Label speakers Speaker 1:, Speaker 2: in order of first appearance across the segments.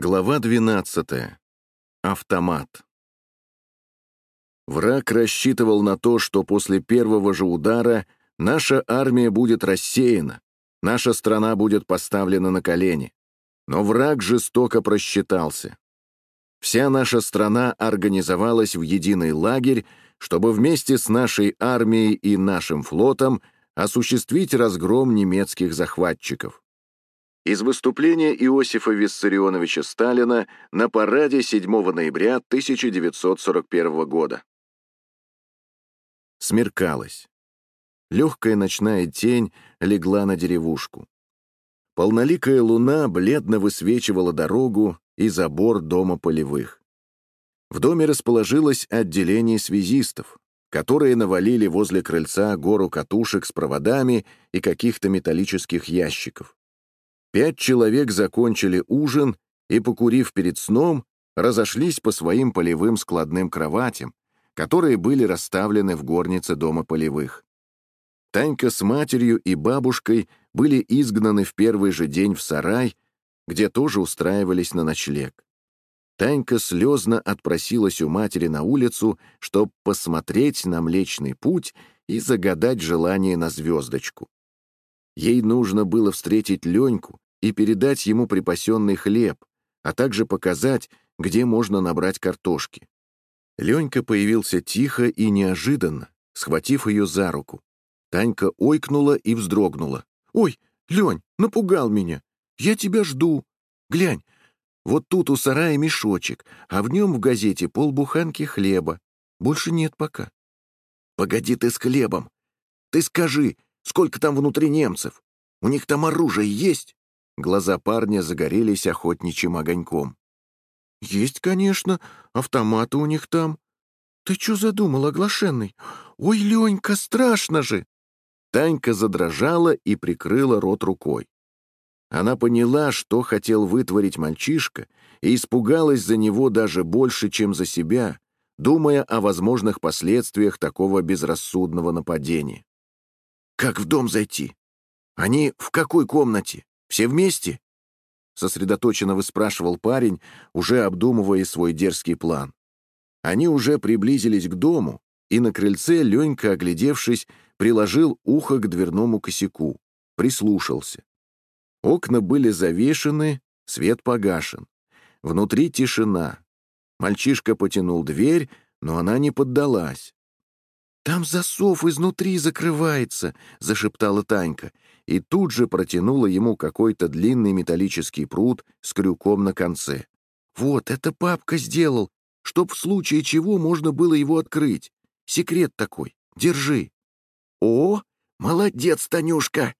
Speaker 1: Глава 12. Автомат. Враг рассчитывал на то, что после первого же удара наша армия будет рассеяна, наша страна будет поставлена на колени. Но враг жестоко просчитался. Вся наша страна организовалась в единый лагерь, чтобы вместе с нашей армией и нашим флотом осуществить разгром немецких захватчиков. Из выступления Иосифа Виссарионовича Сталина на параде 7 ноября 1941 года. Смеркалось. Легкая ночная тень легла на деревушку. Полноликая луна бледно высвечивала дорогу и забор дома полевых. В доме расположилось отделение связистов, которые навалили возле крыльца гору катушек с проводами и каких-то металлических ящиков. Пять человек закончили ужин и, покурив перед сном, разошлись по своим полевым складным кроватям, которые были расставлены в горнице дома полевых. Танька с матерью и бабушкой были изгнаны в первый же день в сарай, где тоже устраивались на ночлег. Танька слезно отпросилась у матери на улицу, чтобы посмотреть на Млечный Путь и загадать желание на звездочку. Ей нужно было встретить Леньку и передать ему припасенный хлеб, а также показать, где можно набрать картошки. Ленька появился тихо и неожиданно, схватив ее за руку. Танька ойкнула и вздрогнула. «Ой, Лень, напугал меня! Я тебя жду! Глянь, вот тут у сарая мешочек, а в нем в газете полбуханки хлеба. Больше нет пока». «Погоди ты с хлебом! Ты скажи, Сколько там внутри немцев? У них там оружие есть?» Глаза парня загорелись охотничьим огоньком. «Есть, конечно, автоматы у них там. Ты что задумал, оглашенный? Ой, Ленька, страшно же!» Танька задрожала и прикрыла рот рукой. Она поняла, что хотел вытворить мальчишка, и испугалась за него даже больше, чем за себя, думая о возможных последствиях такого безрассудного нападения. Как в дом зайти? Они в какой комнате? Все вместе? Сосредоточенно выспрашивал парень, уже обдумывая свой дерзкий план. Они уже приблизились к дому, и на крыльце, Ленька, оглядевшись, приложил ухо к дверному косяку, прислушался. Окна были завешены, свет погашен. Внутри тишина. Мальчишка потянул дверь, но она не поддалась. «Там засов изнутри закрывается», — зашептала Танька, и тут же протянула ему какой-то длинный металлический пруд с крюком на конце. «Вот, это папка сделал, чтоб в случае чего можно было его открыть. Секрет такой. Держи». «О, молодец, Танюшка!»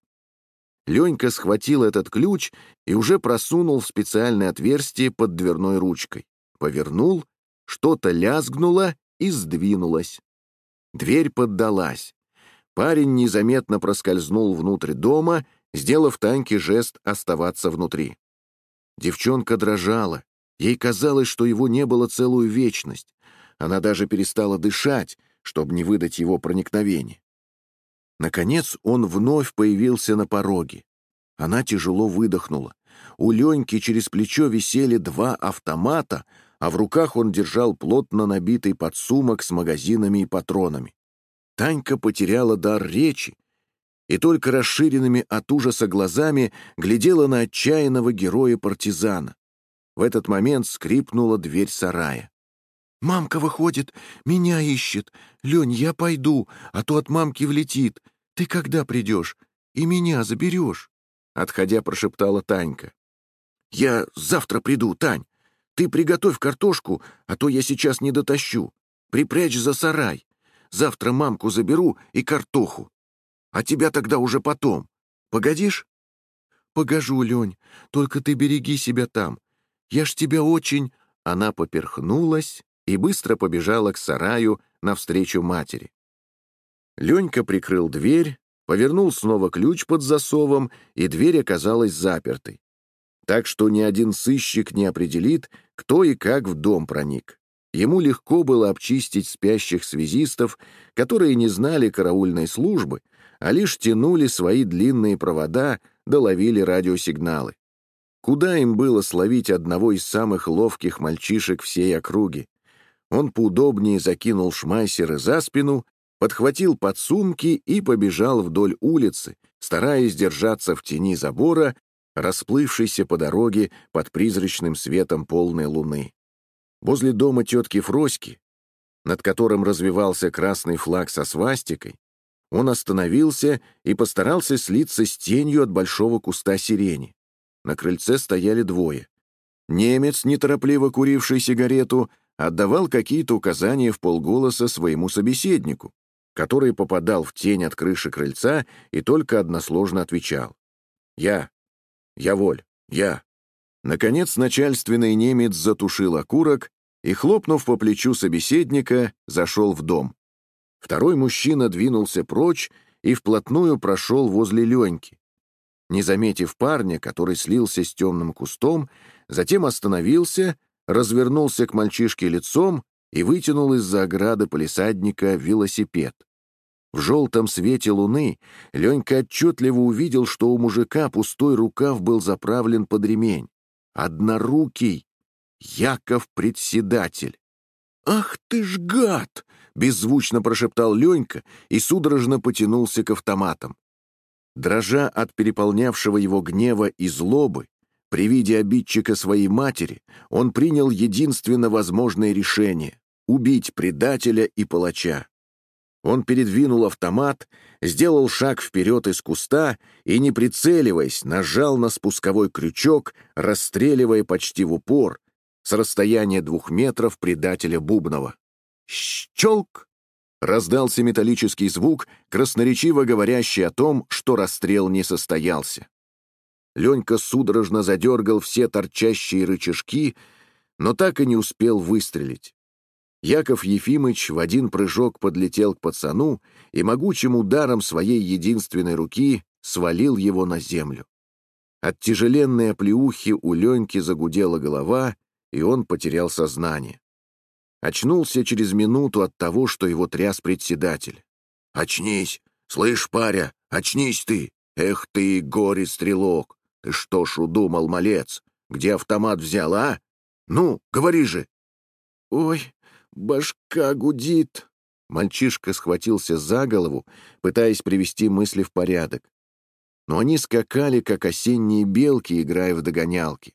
Speaker 1: Ленька схватил этот ключ и уже просунул в специальное отверстие под дверной ручкой. Повернул, что-то лязгнуло и сдвинулось. Дверь поддалась. Парень незаметно проскользнул внутрь дома, сделав Таньке жест оставаться внутри. Девчонка дрожала. Ей казалось, что его не было целую вечность. Она даже перестала дышать, чтобы не выдать его проникновение. Наконец он вновь появился на пороге. Она тяжело выдохнула. У Леньки через плечо висели два автомата, а в руках он держал плотно набитый подсумок с магазинами и патронами. Танька потеряла дар речи и только расширенными от ужаса глазами глядела на отчаянного героя-партизана. В этот момент скрипнула дверь сарая. «Мамка выходит, меня ищет. Лень, я пойду, а то от мамки влетит. Ты когда придешь? И меня заберешь?» Отходя, прошептала Танька. «Я завтра приду, Тань. Ты приготовь картошку, а то я сейчас не дотащу. Припрячь за сарай. Завтра мамку заберу и картоху. А тебя тогда уже потом. Погодишь? Погожу, Лень, только ты береги себя там. Я ж тебя очень...» Она поперхнулась и быстро побежала к сараю навстречу матери. Ленька прикрыл дверь, повернул снова ключ под засовом, и дверь оказалась запертой так что ни один сыщик не определит, кто и как в дом проник. Ему легко было обчистить спящих связистов, которые не знали караульной службы, а лишь тянули свои длинные провода да ловили радиосигналы. Куда им было словить одного из самых ловких мальчишек всей округи? Он поудобнее закинул шмайсеры за спину, подхватил подсумки и побежал вдоль улицы, стараясь держаться в тени забора, расплывшейся по дороге под призрачным светом полной луны. Возле дома тетки Фроськи, над которым развивался красный флаг со свастикой, он остановился и постарался слиться с тенью от большого куста сирени. На крыльце стояли двое. Немец, неторопливо куривший сигарету, отдавал какие-то указания в полголоса своему собеседнику, который попадал в тень от крыши крыльца и только односложно отвечал. «Я. Я воль. Я». Наконец начальственный немец затушил окурок и, хлопнув по плечу собеседника, зашел в дом. Второй мужчина двинулся прочь и вплотную прошел возле Леньки. Не заметив парня, который слился с темным кустом, затем остановился, развернулся к мальчишке лицом и вытянул из-за ограды полисадника велосипед. В желтом свете луны Ленька отчетливо увидел, что у мужика пустой рукав был заправлен под ремень. Однорукий Яков-председатель. «Ах ты ж гад!» — беззвучно прошептал Ленька и судорожно потянулся к автоматам. Дрожа от переполнявшего его гнева и злобы, при виде обидчика своей матери, он принял единственно возможное решение — убить предателя и палача. Он передвинул автомат, сделал шаг вперед из куста и, не прицеливаясь, нажал на спусковой крючок, расстреливая почти в упор, с расстояния двух метров предателя Бубнова. «Щелк!» Раздался металлический звук, красноречиво говорящий о том, что расстрел не состоялся. Ленька судорожно задергал все торчащие рычажки, но так и не успел выстрелить. Яков Ефимыч в один прыжок подлетел к пацану и могучим ударом своей единственной руки свалил его на землю. От тяжеленной оплеухи у Леньки загудела голова, и он потерял сознание. Очнулся через минуту от того, что его тряс председатель. «Очнись! Слышь, паря, очнись ты! Эх ты, горе-стрелок! Ты что ж удумал, малец? Где автомат взял, а? Ну, говори же!» «Ой, башка гудит!» Мальчишка схватился за голову, пытаясь привести мысли в порядок. Но они скакали, как осенние белки, играя в догонялки.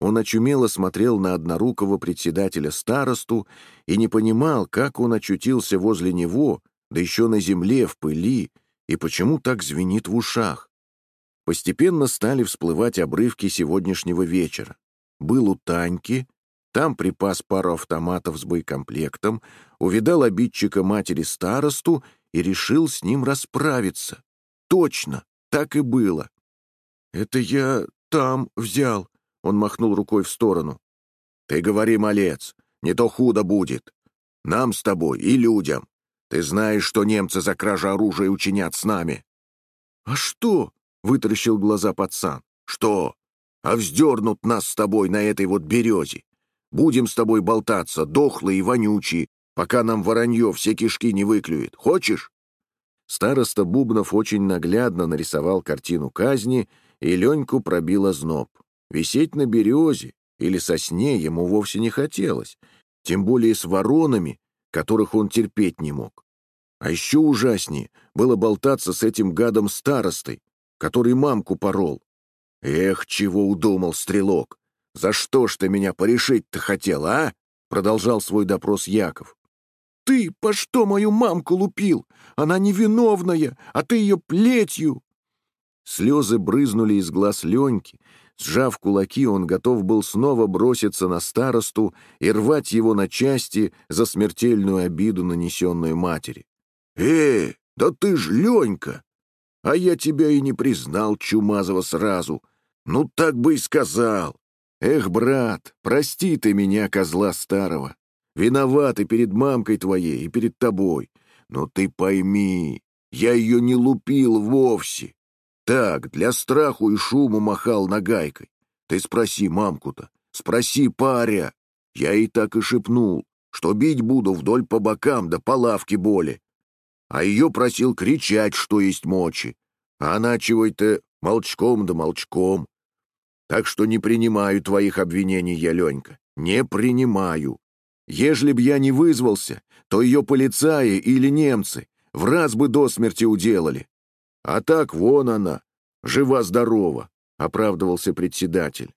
Speaker 1: Он очумело смотрел на однорукого председателя старосту и не понимал, как он очутился возле него, да еще на земле, в пыли, и почему так звенит в ушах. Постепенно стали всплывать обрывки сегодняшнего вечера. Был у Таньки, там припас пару автоматов с боекомплектом, увидал обидчика матери старосту и решил с ним расправиться. Точно, так и было. «Это я там взял», он махнул рукой в сторону. «Ты говори, малец, не то худо будет. Нам с тобой и людям. Ты знаешь, что немцы за кражу оружия учинят с нами». «А что?» — вытаращил глаза пацан. «Что? А вздернут нас с тобой на этой вот березе. Будем с тобой болтаться, дохлые и вонючие, пока нам воронье все кишки не выклюет. Хочешь?» Староста Бубнов очень наглядно нарисовал картину казни, и Леньку пробил озноб. Висеть на березе или сосне ему вовсе не хотелось, тем более с воронами, которых он терпеть не мог. А еще ужаснее было болтаться с этим гадом-старостой, который мамку порол. «Эх, чего удумал, стрелок! За что ж ты меня порешить-то хотел, а?» Продолжал свой допрос Яков. «Ты по что мою мамку лупил? Она невиновная, а ты ее плетью!» Слезы брызнули из глаз Леньки, Сжав кулаки, он готов был снова броситься на старосту и рвать его на части за смертельную обиду, нанесенную матери. «Э, да ты ж Ленька! А я тебя и не признал, Чумазова, сразу. Ну, так бы и сказал. Эх, брат, прости ты меня, козла старого. Виноват и перед мамкой твоей, и перед тобой. Но ты пойми, я ее не лупил вовсе. Так, для страху и шуму махал нагайкой. Ты спроси мамку-то, спроси паря. Я ей так и шепнул, что бить буду вдоль по бокам да по лавке боли. А ее просил кричать, что есть мочи. А она чего-то молчком да молчком. Так что не принимаю твоих обвинений, я, Ленька, не принимаю. Ежели б я не вызвался, то ее полицаи или немцы в раз бы до смерти уделали. А так вон она, жива-здорова, — оправдывался председатель.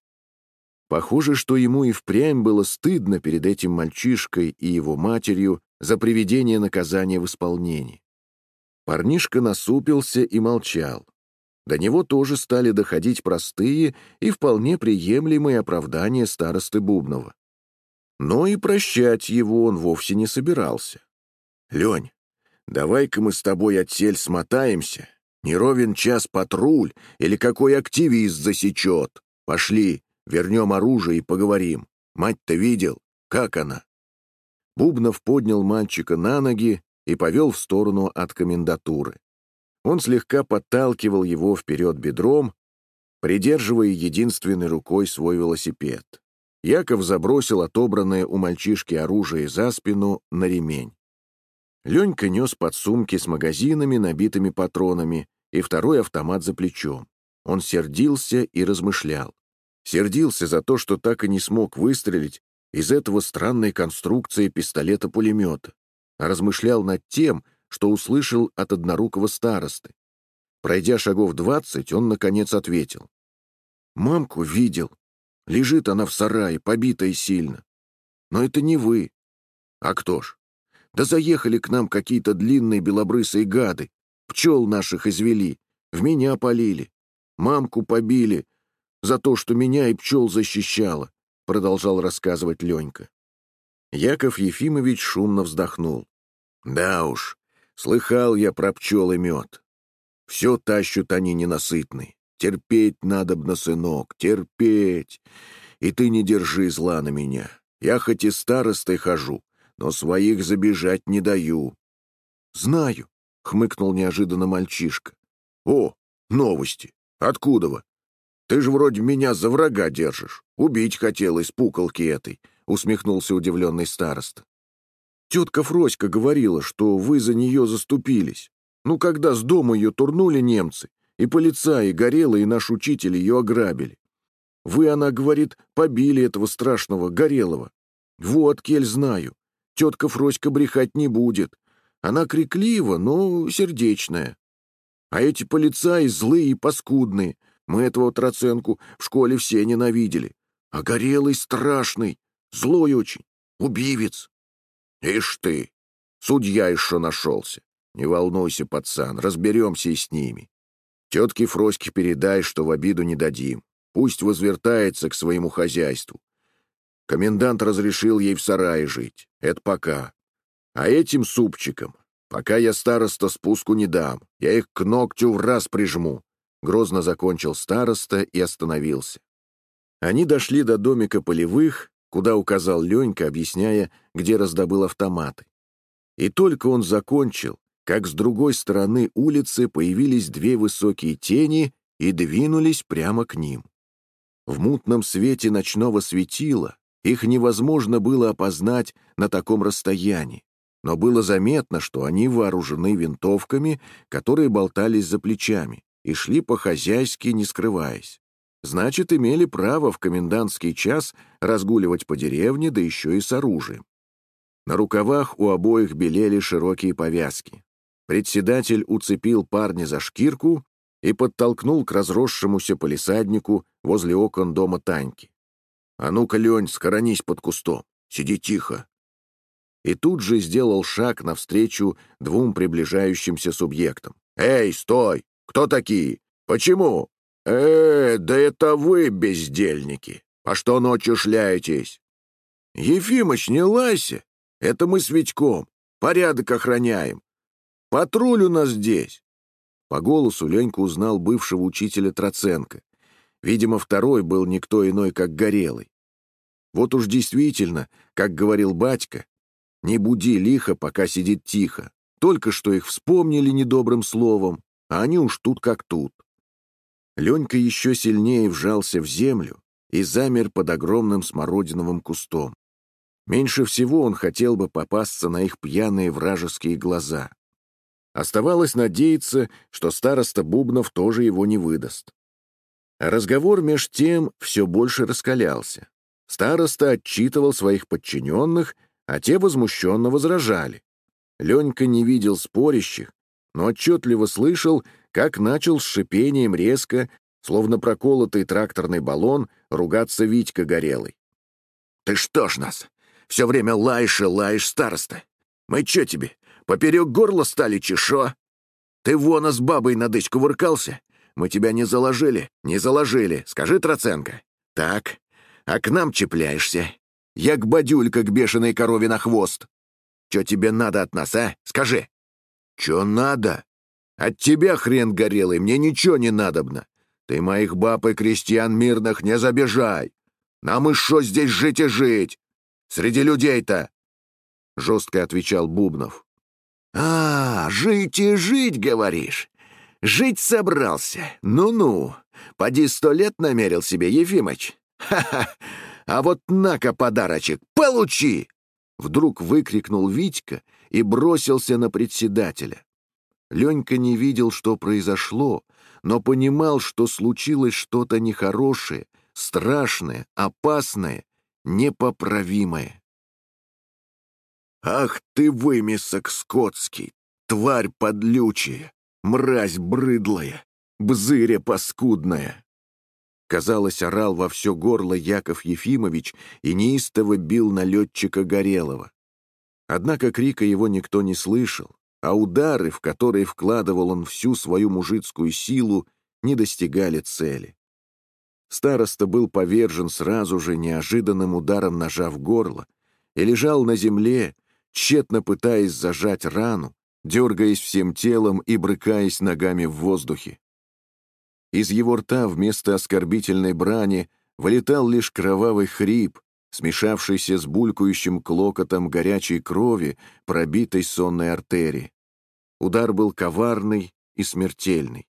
Speaker 1: Похоже, что ему и впрямь было стыдно перед этим мальчишкой и его матерью за приведение наказания в исполнении. Парнишка насупился и молчал. До него тоже стали доходить простые и вполне приемлемые оправдания старосты Бубнова. Но и прощать его он вовсе не собирался. «Лень, давай-ка мы с тобой отсель смотаемся. Не ровен час патруль или какой активист засечет. Пошли, вернем оружие и поговорим. Мать-то видел? Как она?» Бубнов поднял мальчика на ноги и повел в сторону от комендатуры. Он слегка подталкивал его вперед бедром, придерживая единственной рукой свой велосипед. Яков забросил отобранное у мальчишки оружие за спину на ремень. Ленька нес подсумки с магазинами, набитыми патронами, и второй автомат за плечом. Он сердился и размышлял. Сердился за то, что так и не смог выстрелить из этого странной конструкции пистолета-пулемета, а размышлял над тем, что услышал от однорукого старосты. Пройдя шагов двадцать, он, наконец, ответил. «Мамку видел. Лежит она в сарае, побитая сильно. Но это не вы. А кто ж? Да заехали к нам какие-то длинные белобрысые гады. Пчел наших извели, в меня полили. Мамку побили за то, что меня и пчел защищала», — продолжал рассказывать Ленька. Яков Ефимович шумно вздохнул. «Да уж, Слыхал я про пчел и мед. Все тащут они ненасытный. Терпеть надобно, сынок, терпеть. И ты не держи зла на меня. Я хоть и старостой хожу, но своих забежать не даю. Знаю, — хмыкнул неожиданно мальчишка. О, новости. Откуда вы? Ты же вроде меня за врага держишь. Убить хотел из пуколки этой, — усмехнулся удивленный староста. Тетка Фроська говорила, что вы за нее заступились. Ну, когда с дома ее турнули немцы, и полицаи горело, и наш учитель ее ограбили. Вы, она говорит, побили этого страшного Горелого. Вот, кель знаю. Тетка Фроська брехать не будет. Она криклива, но сердечная. А эти полицаи злые и паскудные. Мы этого Троценку в школе все ненавидели. А Горелый страшный, злой очень, убивец. «Ишь ты! Судья еще нашелся. Не волнуйся, пацан, разберемся и с ними. Тетке Фроське передай, что в обиду не дадим. Пусть возвертается к своему хозяйству. Комендант разрешил ей в сарае жить. Это пока. А этим супчикам, пока я староста спуску не дам, я их к ногтю в раз прижму. Грозно закончил староста и остановился. Они дошли до домика полевых, куда указал Ленька, объясняя, где раздобыл автоматы. И только он закончил, как с другой стороны улицы появились две высокие тени и двинулись прямо к ним. В мутном свете ночного светила их невозможно было опознать на таком расстоянии, но было заметно, что они вооружены винтовками, которые болтались за плечами, и шли по-хозяйски, не скрываясь. Значит, имели право в комендантский час разгуливать по деревне, да еще и с оружием. На рукавах у обоих белели широкие повязки. Председатель уцепил парня за шкирку и подтолкнул к разросшемуся полисаднику возле окон дома Таньки. «А ну-ка, Лень, скоронись под кустом, сиди тихо». И тут же сделал шаг навстречу двум приближающимся субъектам. «Эй, стой! Кто такие? Почему? «Э, да это вы, бездельники! А что ночью шляетесь?» «Ефимыч, не лайся! Это мы с Витьком. Порядок охраняем. Патруль у нас здесь!» По голосу Ленька узнал бывшего учителя Троценко. Видимо, второй был никто иной, как Горелый. Вот уж действительно, как говорил батька, не буди лихо, пока сидит тихо. Только что их вспомнили недобрым словом, а они уж тут как тут. Ленька еще сильнее вжался в землю и замер под огромным смородиновым кустом. Меньше всего он хотел бы попасться на их пьяные вражеские глаза. Оставалось надеяться, что староста Бубнов тоже его не выдаст. Разговор меж тем все больше раскалялся. Староста отчитывал своих подчиненных, а те возмущенно возражали. Ленька не видел спорящих, но отчетливо слышал, как начал с шипением резко, словно проколотый тракторный баллон, ругаться Витька Горелый. «Ты что ж нас? Все время лаешь и лаешь, староста. Мы че тебе, поперек горла стали чешо? Ты вон с бабой на дычку выркался? Мы тебя не заложили, не заложили, скажи, Троценко. Так, а к нам чепляешься. Як бадюлька к бешеной корове на хвост. Че тебе надо от нас, а? Скажи. Че надо? От тебя, хрен горелый, мне ничего не надобно. Ты моих баб и крестьян мирных не забежай. Нам и шо здесь жить и жить? Среди людей-то!» Жестко отвечал Бубнов. «А, жить и жить, говоришь? Жить собрался. Ну-ну. Поди сто лет намерил себе, Ефимыч. Ха-ха! А вот на-ка подарочек, получи!» Вдруг выкрикнул Витька и бросился на председателя. Ленька не видел, что произошло, но понимал, что случилось что-то нехорошее, страшное, опасное, непоправимое. «Ах ты, вымесок скотский, тварь подлючая, мразь брыдлая, бзыря паскудная!» Казалось, орал во все горло Яков Ефимович и неистово бил налетчика Горелого. Однако крика его никто не слышал, а удары, в которые вкладывал он всю свою мужицкую силу, не достигали цели. Староста был повержен сразу же неожиданным ударом ножа в горло и лежал на земле, тщетно пытаясь зажать рану, дергаясь всем телом и брыкаясь ногами в воздухе. Из его рта вместо оскорбительной брани вылетал лишь кровавый хрип, смешавшийся с булькающим клокотом горячей крови, пробитой сонной артерии. Удар был коварный и смертельный.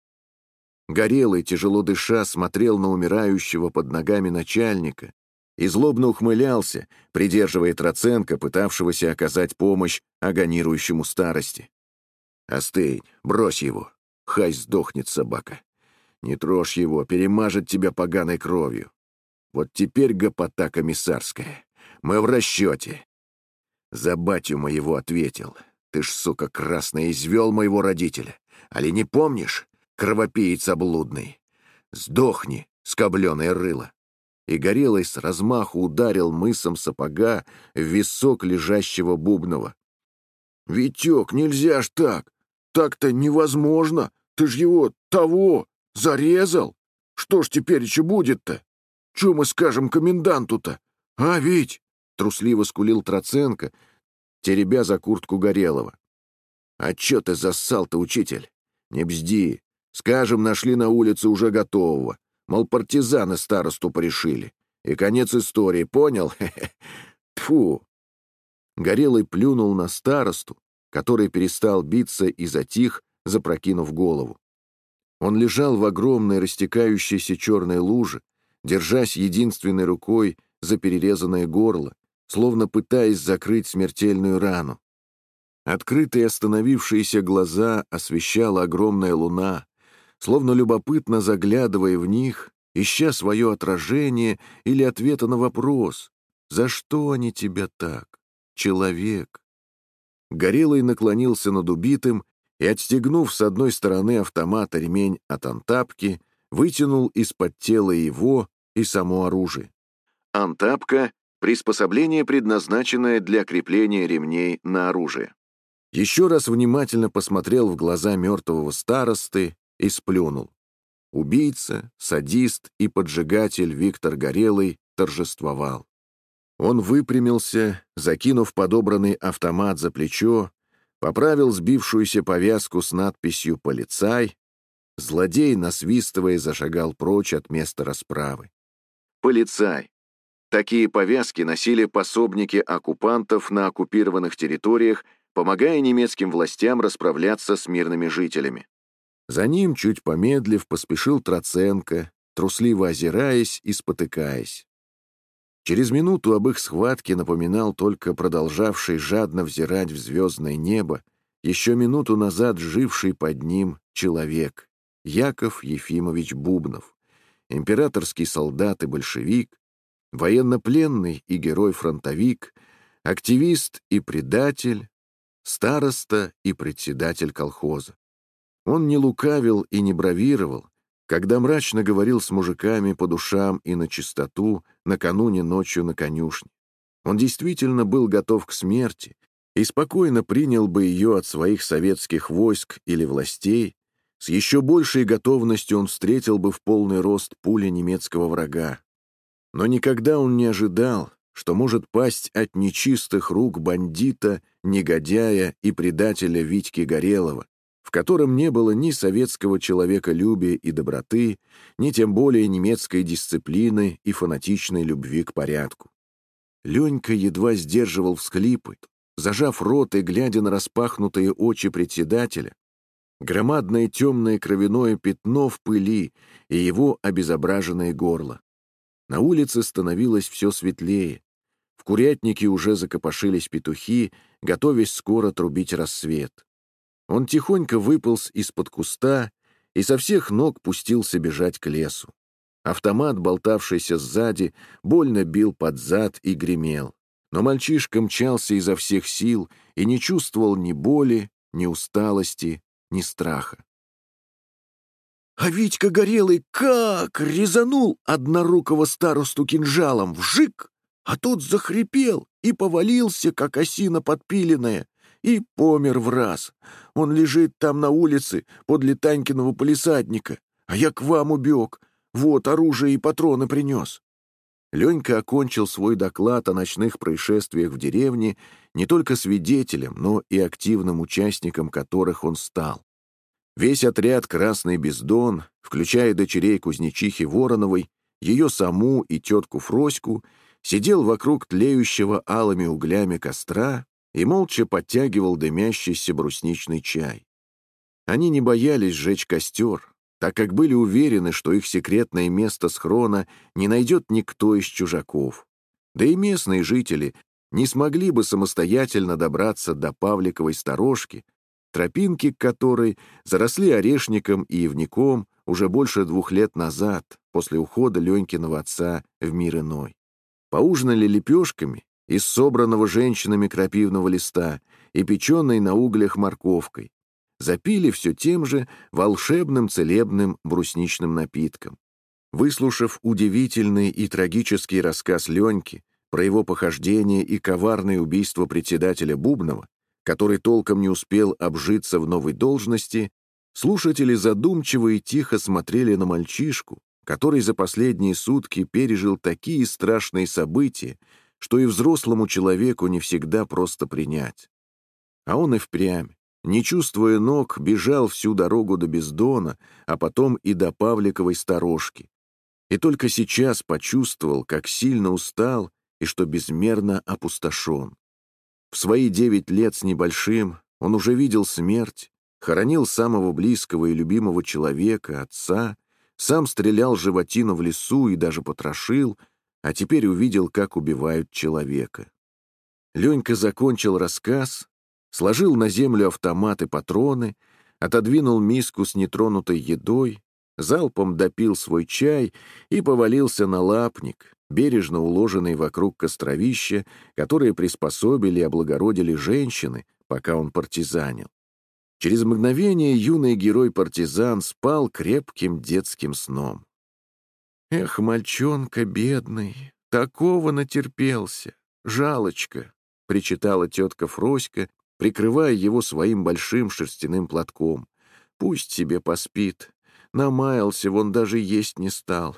Speaker 1: Горелый, тяжело дыша, смотрел на умирающего под ногами начальника и злобно ухмылялся, придерживая Троценко, пытавшегося оказать помощь агонирующему старости. «Остынь, брось его, хай сдохнет собака. Не трожь его, перемажет тебя поганой кровью. Вот теперь гопота комиссарская. Мы в расчете. За батю моего ответил. Ты ж, сука, красный, извел моего родителя. Али не помнишь? Кровопиец облудный. Сдохни, скобленое рыло. И Горелый с размаху ударил мысом сапога в висок лежащего Бубнова. «Витек, нельзя ж так! Так-то невозможно! Ты ж его того зарезал! Что ж теперь еще будет-то?» Че мы скажем коменданту-то? А, ведь!» — трусливо скулил Троценко, теребя за куртку Горелого. «А чё ты зассал-то, учитель? Не бзди. Скажем, нашли на улице уже готового. Мол, партизаны старосту порешили. И конец истории, понял? Тфу. Горелый плюнул на старосту, который перестал биться и затих, запрокинув голову. Он лежал в огромной растекающейся черной луже, держась единственной рукой за перерезанное горло, словно пытаясь закрыть смертельную рану. Открытые остановившиеся глаза освещала огромная луна, словно любопытно заглядывая в них, ища свое отражение или ответа на вопрос «За что они тебя так, человек?» Горелый наклонился над убитым и, отстегнув с одной стороны автомата ремень от антапки, вытянул из-под тела его и само оружие. Антапка — приспособление, предназначенное для крепления ремней на оружие. Еще раз внимательно посмотрел в глаза мертвого старосты и сплюнул. Убийца, садист и поджигатель Виктор Горелый торжествовал. Он выпрямился, закинув подобранный автомат за плечо, поправил сбившуюся повязку с надписью «Полицай», злодей, насвистывая, зашагал прочь от места расправы полицай. Такие повязки носили пособники оккупантов на оккупированных территориях, помогая немецким властям расправляться с мирными жителями. За ним, чуть помедлив, поспешил Троценко, трусливо озираясь и спотыкаясь. Через минуту об их схватке напоминал только продолжавший жадно взирать в звездное небо, еще минуту назад живший под ним человек, Яков Ефимович Бубнов императорский солдат и большевик, военнопленный и герой-фронтовик, активист и предатель, староста и председатель колхоза. Он не лукавил и не бравировал, когда мрачно говорил с мужиками по душам и на чистоту накануне ночью на конюшне. Он действительно был готов к смерти и спокойно принял бы ее от своих советских войск или властей, с еще большей готовностью он встретил бы в полный рост пули немецкого врага. Но никогда он не ожидал, что может пасть от нечистых рук бандита, негодяя и предателя Витьки Горелова, в котором не было ни советского человеколюбия и доброты, ни тем более немецкой дисциплины и фанатичной любви к порядку. Ленька едва сдерживал всхлипы, зажав рот и глядя на распахнутые очи председателя, громадное темное кровяное пятно в пыли и его обезображенное горло. На улице становилось все светлее. В курятнике уже закопошились петухи, готовясь скоро трубить рассвет. Он тихонько выполз из-под куста и со всех ног пустился бежать к лесу. Автомат, болтавшийся сзади, больно бил под зад и гремел. Но мальчишка мчался изо всех сил и не чувствовал ни боли, ни усталости, ни страха. А Витька Горелый как резанул однорукого старосту кинжалом, вжик, а тот захрипел и повалился, как осина подпиленная, и помер в раз. Он лежит там на улице, подле Танькиного полисадника, а я к вам убег. Вот оружие и патроны принес. Ленька окончил свой доклад о ночных происшествиях в деревне не только свидетелем, но и активным участником которых он стал. Весь отряд «Красный Бездон», включая дочерей кузнечихи Вороновой, ее саму и тетку Фроську, сидел вокруг тлеющего алыми углями костра и молча подтягивал дымящийся брусничный чай. Они не боялись сжечь костер, так как были уверены, что их секретное место схрона не найдет никто из чужаков. Да и местные жители не смогли бы самостоятельно добраться до Павликовой сторожки, тропинки которой заросли орешником и ивником уже больше двух лет назад, после ухода Ленькиного отца в мир иной. Поужинали лепешками из собранного женщинами крапивного листа и печеной на углях морковкой. Запили все тем же волшебным целебным брусничным напитком. Выслушав удивительный и трагический рассказ Леньки про его похождение и коварное убийство председателя Бубнова, который толком не успел обжиться в новой должности, слушатели задумчиво и тихо смотрели на мальчишку, который за последние сутки пережил такие страшные события, что и взрослому человеку не всегда просто принять. А он и впрямь, не чувствуя ног, бежал всю дорогу до Бездона, а потом и до Павликовой сторожки. И только сейчас почувствовал, как сильно устал и что безмерно опустошен. В свои девять лет с небольшим он уже видел смерть, хоронил самого близкого и любимого человека, отца, сам стрелял животину в лесу и даже потрошил — а теперь увидел, как убивают человека. Ленька закончил рассказ, сложил на землю автомат и патроны, отодвинул миску с нетронутой едой, залпом допил свой чай и повалился на лапник, бережно уложенный вокруг костровища, которые приспособили и облагородили женщины, пока он партизанил. Через мгновение юный герой-партизан спал крепким детским сном. Эх, мальчонка бедный, такого натерпелся, жалочка, — причитала тетка Фроська, прикрывая его своим большим шерстяным платком. Пусть себе поспит. Намаялся, вон даже есть не стал.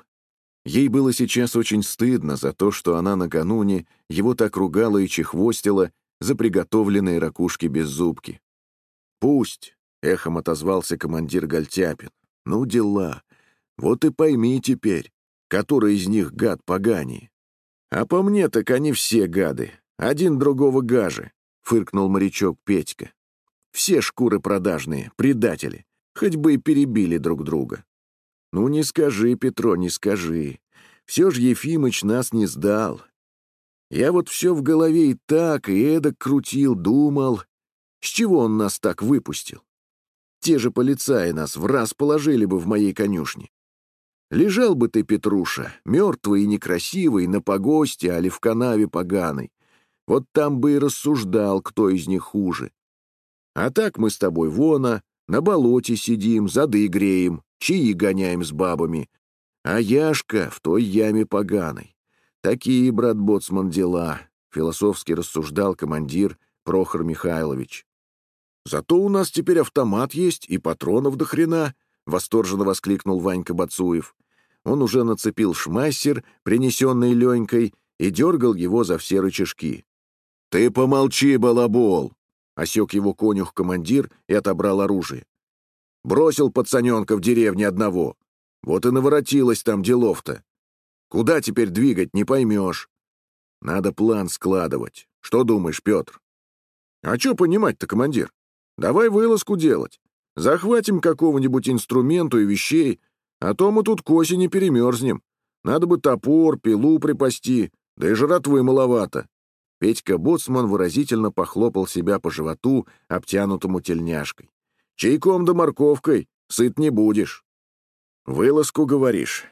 Speaker 1: Ей было сейчас очень стыдно за то, что она накануне его так ругала и чехвостила за приготовленные ракушки без зубки. «Пусть», — эхом отозвался командир Гальтяпин, — «ну дела. Вот и пойми теперь, который из них гад поганее. А по мне так они все гады, один другого гаже, фыркнул морячок Петька. Все шкуры продажные, предатели, хоть бы и перебили друг друга. Ну не скажи, Петро, не скажи. Все ж Ефимыч нас не сдал. Я вот все в голове и так, и эдак крутил, думал. С чего он нас так выпустил? Те же полицаи нас в раз положили бы в моей конюшне. Лежал бы ты, Петруша, мертвый и некрасивый, на погосте, али в канаве поганой. Вот там бы и рассуждал, кто из них хуже. А так мы с тобой вона, на болоте сидим, зады греем, чаи гоняем с бабами. А Яшка в той яме поганой. Такие, брат Боцман, дела, — философски рассуждал командир Прохор Михайлович. «Зато у нас теперь автомат есть и патронов до хрена!» — восторженно воскликнул Ванька Бацуев. Он уже нацепил шмассер, принесенный Ленькой, и дергал его за все рычажки. «Ты помолчи, балабол!» — осек его конюх-командир и отобрал оружие. «Бросил пацаненка в деревне одного. Вот и наворотилось там делов-то. Куда теперь двигать, не поймешь. Надо план складывать. Что думаешь, Петр?» «А что понимать-то, командир? Давай вылазку делать. Захватим какого-нибудь инструменту и вещей, а то мы тут к осени перемерзнем. Надо бы топор, пилу припасти, да и жратвы маловато. Петька Боцман выразительно похлопал себя по животу, обтянутому тельняшкой. «Чайком да морковкой, сыт не будешь». «Вылазку, говоришь?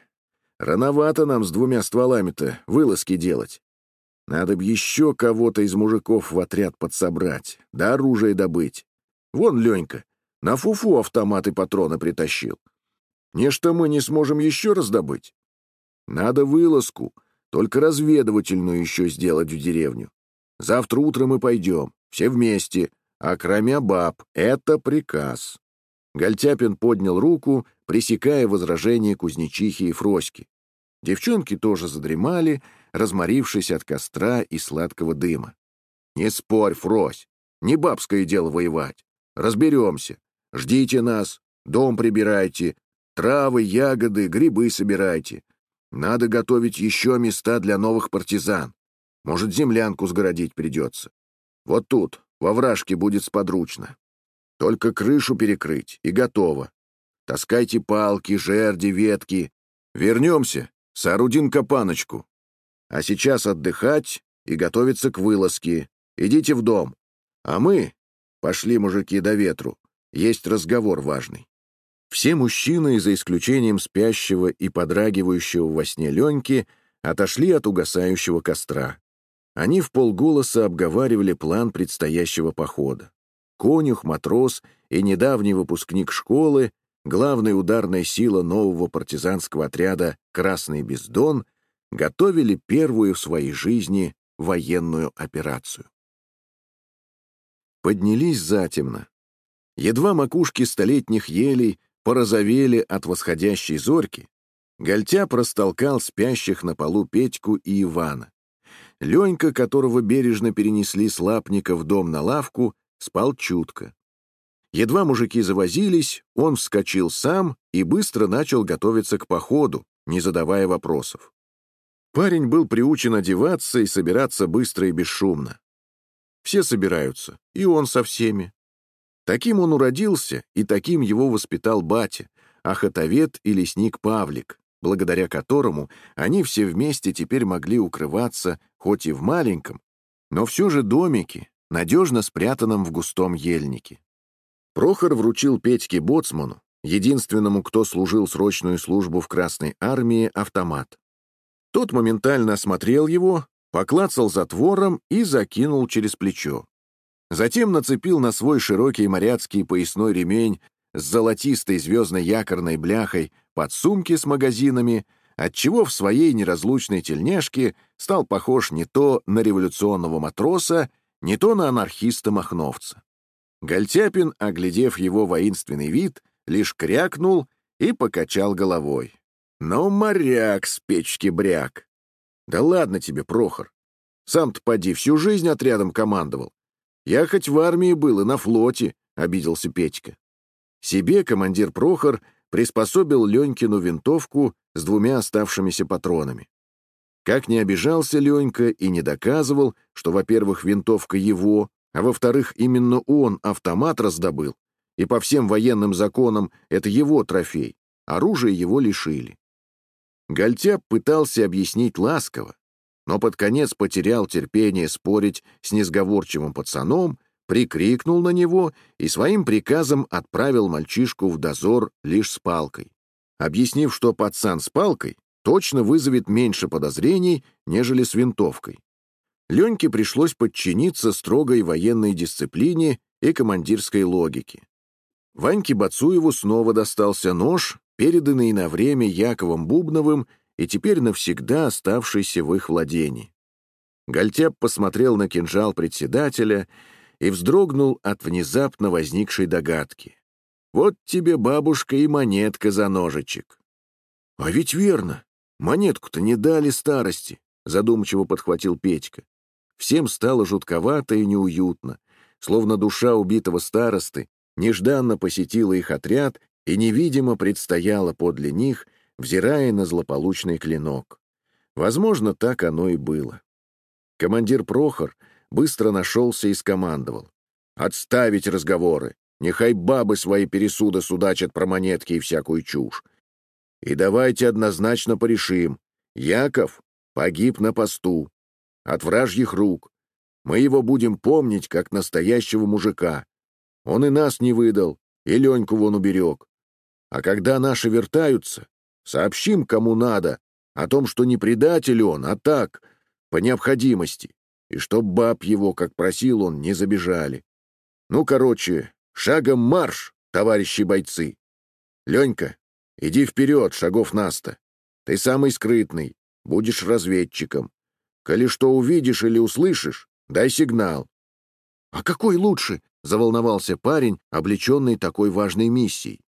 Speaker 1: Рановато нам с двумя стволами-то вылазки делать. Надо б еще кого-то из мужиков в отряд подсобрать, да оружие добыть. Вон Ленька, на фуфу автоматы патроны притащил. Нечто мы не сможем еще раз добыть. Надо вылазку, только разведывательную еще сделать в деревню. Завтра утром мы пойдем, все вместе, а кроме баб, это приказ». Гольтяпин поднял руку, пресекая возражения кузнечихи и Фроськи. Девчонки тоже задремали, разморившись от костра и сладкого дыма. «Не спорь, Фрось, не бабское дело воевать. Разберемся. Ждите нас, дом прибирайте, травы, ягоды, грибы собирайте. Надо готовить еще места для новых партизан. Может, землянку сгородить придется. Вот тут, во вражке, будет сподручно. Только крышу перекрыть, и готово. Таскайте палки, жерди, ветки. Вернемся, соорудим капаночку. А сейчас отдыхать и готовиться к вылазке. Идите в дом. А мы, пошли, мужики, до ветру, есть разговор важный. Все мужчины, за исключением спящего и подрагивающего во сне Леньки, отошли от угасающего костра. Они в полголоса обговаривали план предстоящего похода. Конюх, матрос и недавний выпускник школы, главная ударная сила нового партизанского отряда «Красный Бездон», готовили первую в своей жизни военную операцию. Поднялись затемно. Едва макушки столетних елей порозовели от восходящей зорьки, Гольтя простолкал спящих на полу Петьку и Ивана. Ленька, которого бережно перенесли с лапника в дом на лавку, спал чутко. Едва мужики завозились, он вскочил сам и быстро начал готовиться к походу, не задавая вопросов. Парень был приучен одеваться и собираться быстро и бесшумно. Все собираются, и он со всеми. Таким он уродился, и таким его воспитал батя, охотовед и лесник Павлик, благодаря которому они все вместе теперь могли укрываться хоть и в маленьком, но все же домике, надежно спрятанном в густом ельнике. Прохор вручил Петьке Боцману, единственному, кто служил срочную службу в Красной армии, автомат. Тот моментально осмотрел его, поклацал затвором и закинул через плечо. Затем нацепил на свой широкий моряцкий поясной ремень с золотистой звездной якорной бляхой под сумки с магазинами, отчего в своей неразлучной тельняшке стал похож не то на революционного матроса, не то на анархиста-махновца. Гольтяпин, оглядев его воинственный вид, лишь крякнул и покачал головой. «Ну, моряк с печки-бряк!» «Да ладно тебе, Прохор! Сам-то поди, всю жизнь отрядом командовал. Я хоть в армии был и на флоте», — обиделся Петька. Себе командир Прохор приспособил Ленькину винтовку с двумя оставшимися патронами. Как не обижался Ленька и не доказывал, что, во-первых, винтовка его, а во-вторых, именно он автомат раздобыл, и по всем военным законам это его трофей, оружие его лишили. Гольтяп пытался объяснить ласково, но под конец потерял терпение спорить с несговорчивым пацаном прикрикнул на него и своим приказом отправил мальчишку в дозор лишь с палкой. объяснив, что пацан с палкой точно вызовет меньше подозрений, нежели с винтовкой. Леньке пришлось подчиниться строгой военной дисциплине и командирской логике. Ваньке Бацуеву снова достался нож, переданный на время Яковом Бубновым и теперь навсегда оставшийся в их владении. Гальтеп посмотрел на кинжал председателя и вздрогнул от внезапно возникшей догадки. «Вот тебе, бабушка, и монетка за ножичек». «А ведь верно, монетку-то не дали старости», — задумчиво подхватил Петька. Всем стало жутковато и неуютно, словно душа убитого старосты нежданно посетила их отряд и невидимо предстояла подле них, взирая на злополучный клинок. Возможно, так оно и было. Командир Прохор быстро нашелся и скомандовал. «Отставить разговоры! Нехай бабы свои пересуды судачат про монетки и всякую чушь. И давайте однозначно порешим. Яков погиб на посту. От вражьих рук. Мы его будем помнить, как настоящего мужика. Он и нас не выдал, и Леньку вон уберег. А когда наши вертаются, сообщим, кому надо, о том, что не предатель он, а так, по необходимости, и чтоб баб его, как просил он, не забежали. Ну, короче, шагом марш, товарищи бойцы. Ленька, иди вперед, шагов наста. Ты самый скрытный, будешь разведчиком. Коли что увидишь или услышишь, дай сигнал. — А какой лучше? — заволновался парень, облеченный такой важной миссией.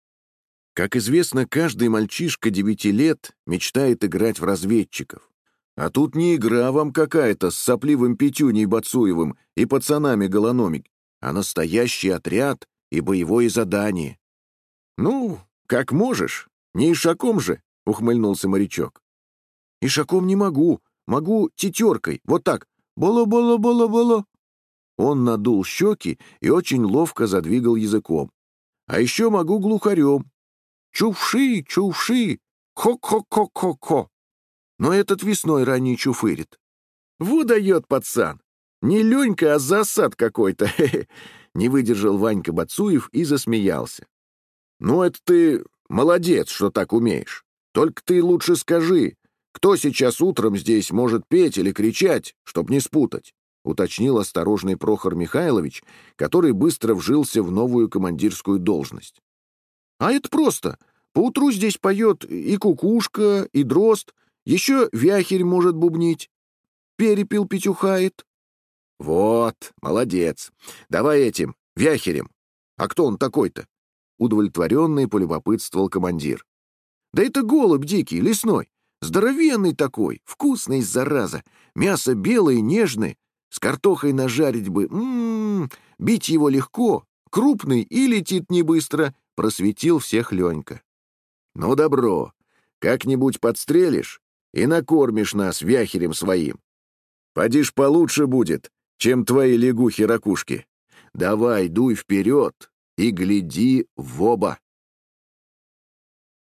Speaker 1: Как известно, каждый мальчишка девяти лет мечтает играть в разведчиков. А тут не игра вам какая-то с сопливым Петюней Бацуевым и пацанами Голономик, а настоящий отряд и боевое задание. «Ну, как можешь, не ишаком же», — ухмыльнулся морячок. «Ишаком не могу, могу тетеркой, вот так, боло-боло-боло-боло». Он надул щеки и очень ловко задвигал языком. «А еще могу глухарем. Чувши, чувши, хо-хо-хо-хо-хо». Но этот весной ранее чуфырит. Во дает пацан! Не Ленька, а засад какой-то. Не выдержал Ванька Бацуев и засмеялся. Ну, это ты молодец, что так умеешь. Только ты лучше скажи, кто сейчас утром здесь может петь или кричать, чтоб не спутать? уточнил осторожный Прохор Михайлович, который быстро вжился в новую командирскую должность. А это просто. Поутру здесь поет и кукушка, и дрозд, еще вяхерь может бубнить. Перепил петюхает. Вот, молодец. Давай этим, вяхерем. А кто он такой-то? Удовлетворенный полюбопытствовал командир. Да это голубь дикий, лесной. Здоровенный такой, вкусный, зараза. Мясо белое, нежное. С картохой нажарить бы. М-м-м, бить его легко. Крупный и летит не быстро. Просветил всех Ленька. Ну, добро. Как-нибудь подстрелишь? И накормишь нас вяхерем своим. Поди ж получше будет, чем твои лягухи-ракушки. Давай, дуй вперед и гляди в оба.